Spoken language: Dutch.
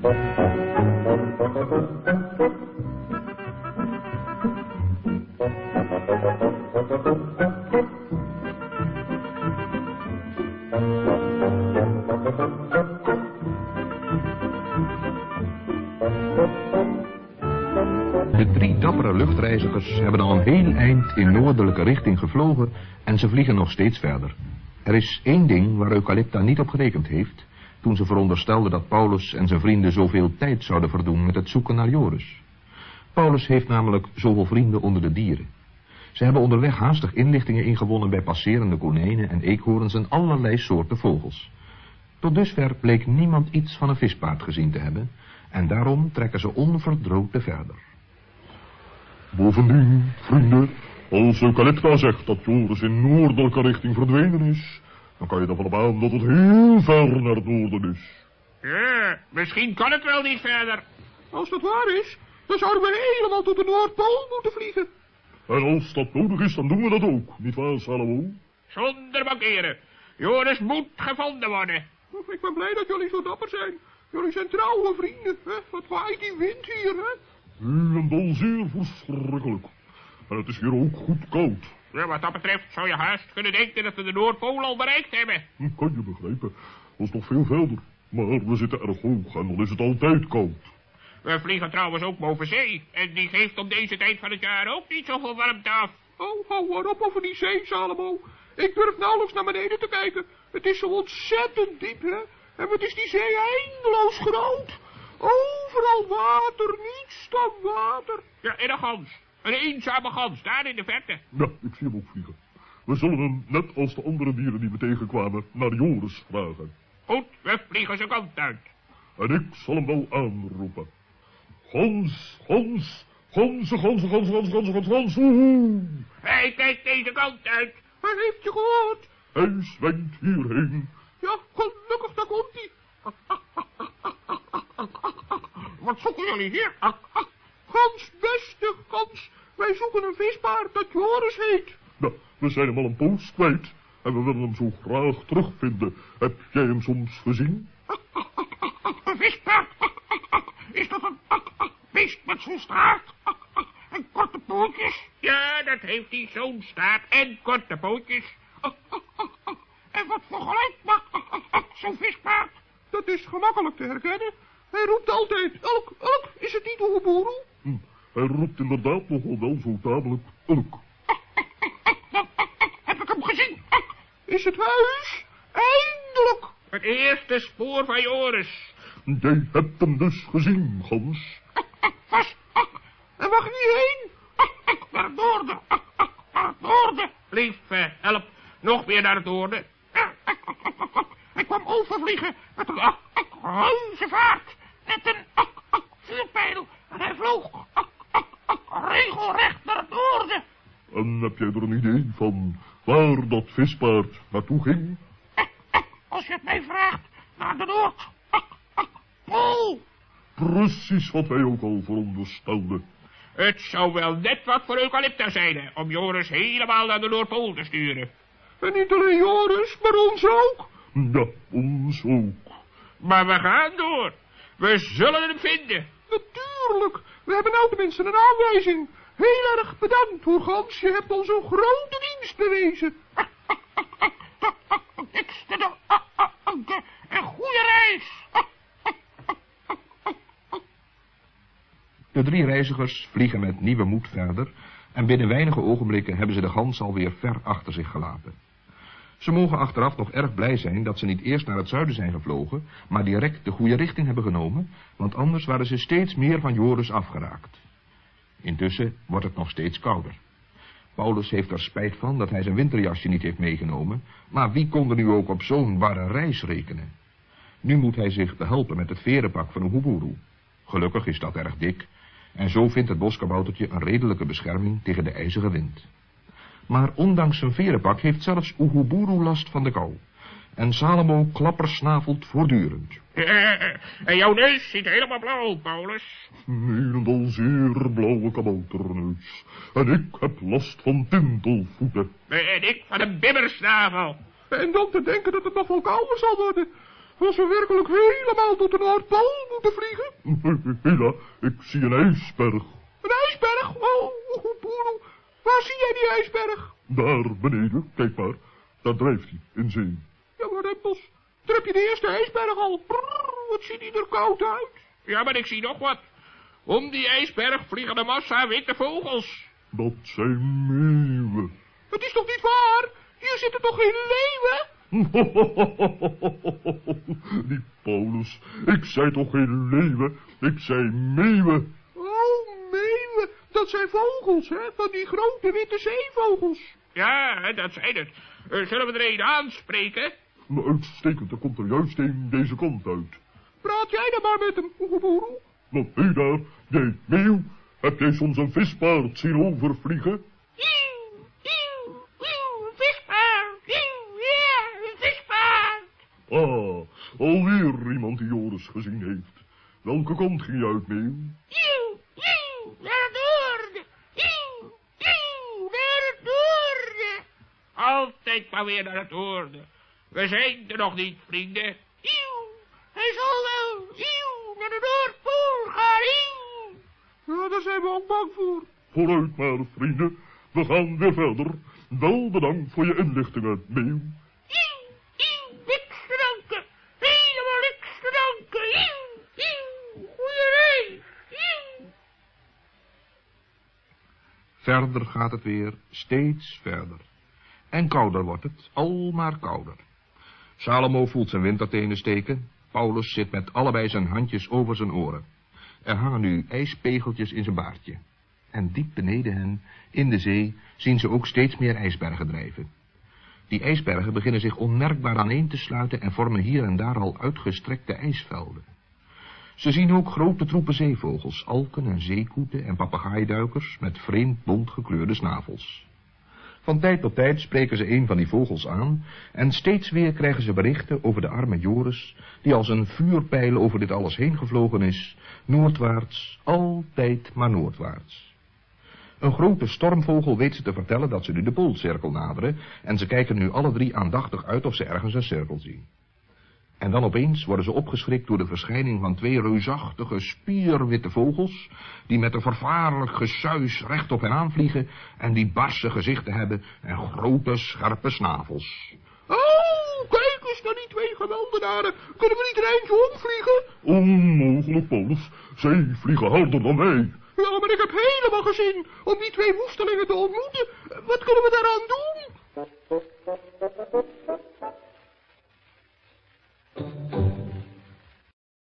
De drie dappere luchtreizigers hebben al een heel eind in noordelijke richting gevlogen en ze vliegen nog steeds verder. Er is één ding waar Eucalypta niet op gerekend heeft, toen ze veronderstelde dat Paulus en zijn vrienden zoveel tijd zouden verdoen met het zoeken naar Joris. Paulus heeft namelijk zoveel vrienden onder de dieren. Ze hebben onderweg haastig inlichtingen ingewonnen bij passerende konijnen en eekhoorns en allerlei soorten vogels. Tot dusver bleek niemand iets van een vispaard gezien te hebben, en daarom trekken ze onverdroten verder. Bovendien, vrienden, als Eucalypta zegt dat Joris in noordelijke richting verdwenen is, dan kan je ervan aan dat het heel ver naar het noorden is. Ja, misschien kan het wel niet verder. Als dat waar is, dan zouden we helemaal tot de Noordpool moeten vliegen. En als dat nodig is, dan doen we dat ook, nietwaar, Salomo? Zonder bankeren. Joris moet gevonden worden. Ik ben blij dat jullie zo dapper zijn. Jullie zijn trouwe vrienden. Hè? Wat waait die wind hier, hè? U en dan zeer verschrikkelijk. En het is hier ook goed koud. Ja, wat dat betreft zou je haast kunnen denken dat we de Noordpool al bereikt hebben. Hm, Kan je begrijpen. Dat is nog veel verder. Maar we zitten erg hoog en dan is het altijd koud. We vliegen trouwens ook boven zee. En die geeft op deze tijd van het jaar ook niet zoveel warmte af. Oh, hou maar op over die zee, Salomo. Ik durf nauwelijks naar beneden te kijken. Het is zo ontzettend diep, hè? En wat is die zee eindeloos groot. Overal water, niets dan water. Ja, en een gans. Een eenzame gans, daar in de verte. Ja, ik zie hem ook vliegen. We zullen hem, net als de andere dieren die we tegenkwamen, naar Joris vragen. Goed, we vliegen zijn kant uit. En ik zal hem wel aanroepen. Gans, gans, ganzen, ganzen, ganzen, ganzen, ganzen, ganzen, ganzen. Oeh. Hij kijkt deze kant uit. Hij heeft je gehoord. Hij zwengt hierheen. Ja, gelukkig, daar komt hij. Wat zoeken jullie hier? Gans, Wij zoeken een vispaard dat Joris heet. Nou, we zijn hem al een poos kwijt. En we willen hem zo graag terugvinden. Heb jij hem soms gezien? Een vispaard. Is dat een beest met zo'n staart? En korte pootjes? Ja, dat heeft hij, zo'n staart en korte pootjes. En wat voor geluid maakt zo'n vispaard? Dat is gemakkelijk te herkennen. Hij roept altijd, elk, elk, is het niet Oeboeroe? Hm, hij roept inderdaad nogal wel zo tamelijk ulk. Heb ik hem gezien? Is het huis? Eindelijk! Het eerste spoor van Joris. Jij hebt hem dus gezien, Gans. Vast. En mag niet heen? Naar het noorden. Naar het noorden. Lief, eh, help. Nog meer naar het noorden. Hij kwam overvliegen met een reuzenvaart. Met een vuurpijl. En hij vloog regelrecht naar het noorden. En heb jij er een idee van waar dat vispaard naartoe ging? Als je het mij vraagt, naar de Noord. Pool. Precies wat wij ook al veronderstelden. Het zou wel net wat voor Eucalypta zijn, om Joris helemaal naar de Noordpool te sturen. En niet alleen Joris, maar ons ook. Ja, ons ook. Maar we gaan door. We zullen hem vinden. Natuurlijk. We hebben nou tenminste een aanwijzing. Heel erg bedankt, hoor Gans. Je hebt ons een grote dienst bewezen. Niks te doen. Een goede reis. De drie reizigers vliegen met nieuwe moed verder en binnen weinige ogenblikken hebben ze de gans alweer ver achter zich gelaten. Ze mogen achteraf nog erg blij zijn dat ze niet eerst naar het zuiden zijn gevlogen, maar direct de goede richting hebben genomen, want anders waren ze steeds meer van Joris afgeraakt. Intussen wordt het nog steeds kouder. Paulus heeft er spijt van dat hij zijn winterjasje niet heeft meegenomen, maar wie kon er nu ook op zo'n barre reis rekenen? Nu moet hij zich behelpen met het verenpak van Oeguburu. Gelukkig is dat erg dik, en zo vindt het boskaboutertje een redelijke bescherming tegen de ijzige wind. Maar ondanks zijn verenpak heeft zelfs Oeguburu last van de kou. En Salomo klappersnavelt voortdurend. En jouw neus ziet helemaal blauw, Paulus. Helemaal zeer blauwe kabouterneus. En ik heb last van tintelvoeten. En ik van een bibbersnavel. En dan te denken dat het nog wel kouder zal worden. Als we werkelijk helemaal tot de Noordpool moeten vliegen? Hela, ik zie een ijsberg. Een ijsberg? Oh, boeroe. Waar zie jij die ijsberg? Daar beneden, kijk maar. Daar drijft hij, in zee. Maar Rempels, trap je de eerste ijsberg al? Prrr, wat ziet die er koud uit? Ja, maar ik zie nog wat. Om die ijsberg vliegen de massa witte vogels. Dat zijn meeuwen. Het is toch niet waar? Hier zitten toch geen leeuwen? Die Paulus, ik zei toch geen leeuwen, ik zei meeuwen. Oh, meeuwen, dat zijn vogels, hè, van die grote witte zeevogels. Ja, dat zijn het. Uh, zullen we er een aanspreken? Maar uitstekend, er komt er juist een deze kant uit. Praat jij dan maar met hem, Oegeboeroe. Wat hé daar, jij meeuw, heb jij soms een vispaard zien overvliegen? Ieuw, ieuw, ieuw, een vispaard, ieuw, ja, een vispaard. Ah, alweer iemand die Joris gezien heeft. Welke kant ging je uit, meeuw? Altijd maar weer naar het noorden. We zijn er nog niet, vrienden. Ieuw, hij zal wel, ieuw, naar de Noordpool gaan, ieuw. Ja, daar zijn we ook bang voor. Vooruit maar, vrienden, we gaan weer verder. Wel bedankt voor je inlichtingen, meeuw. Ieuw, ieuw, niks te danken. Helemaal niks te danken, ieuw, ieuw, goeie reis, ieuw. Verder gaat het weer, steeds verder. En kouder wordt het, al maar kouder. Salomo voelt zijn wintertenen steken. Paulus zit met allebei zijn handjes over zijn oren. Er hangen nu ijspegeltjes in zijn baardje. En diep beneden hen, in de zee, zien ze ook steeds meer ijsbergen drijven. Die ijsbergen beginnen zich onmerkbaar aaneen te sluiten en vormen hier en daar al uitgestrekte ijsvelden. Ze zien ook grote troepen zeevogels, alken en zeekoeten en papegaaiduikers met vreemd bont gekleurde snavels. Van tijd tot tijd spreken ze een van die vogels aan en steeds weer krijgen ze berichten over de arme Joris, die als een vuurpijl over dit alles heen gevlogen is, noordwaarts, altijd maar noordwaarts. Een grote stormvogel weet ze te vertellen dat ze nu de poolcirkel naderen en ze kijken nu alle drie aandachtig uit of ze ergens een cirkel zien. En dan opeens worden ze opgeschrikt door de verschijning van twee reusachtige, spierwitte vogels, die met een vervaarlijk gesuis recht op hen aanvliegen en die barse gezichten hebben en grote, scherpe snavels. Oh, kijk eens naar die twee geweldenaren. Kunnen we niet er eentje omvliegen? Onmogelijk, Paulus. Zij vliegen harder dan wij. Ja, maar ik heb helemaal geen zin om die twee woestelingen te ontmoeten. Wat kunnen we daaraan doen? Thank you.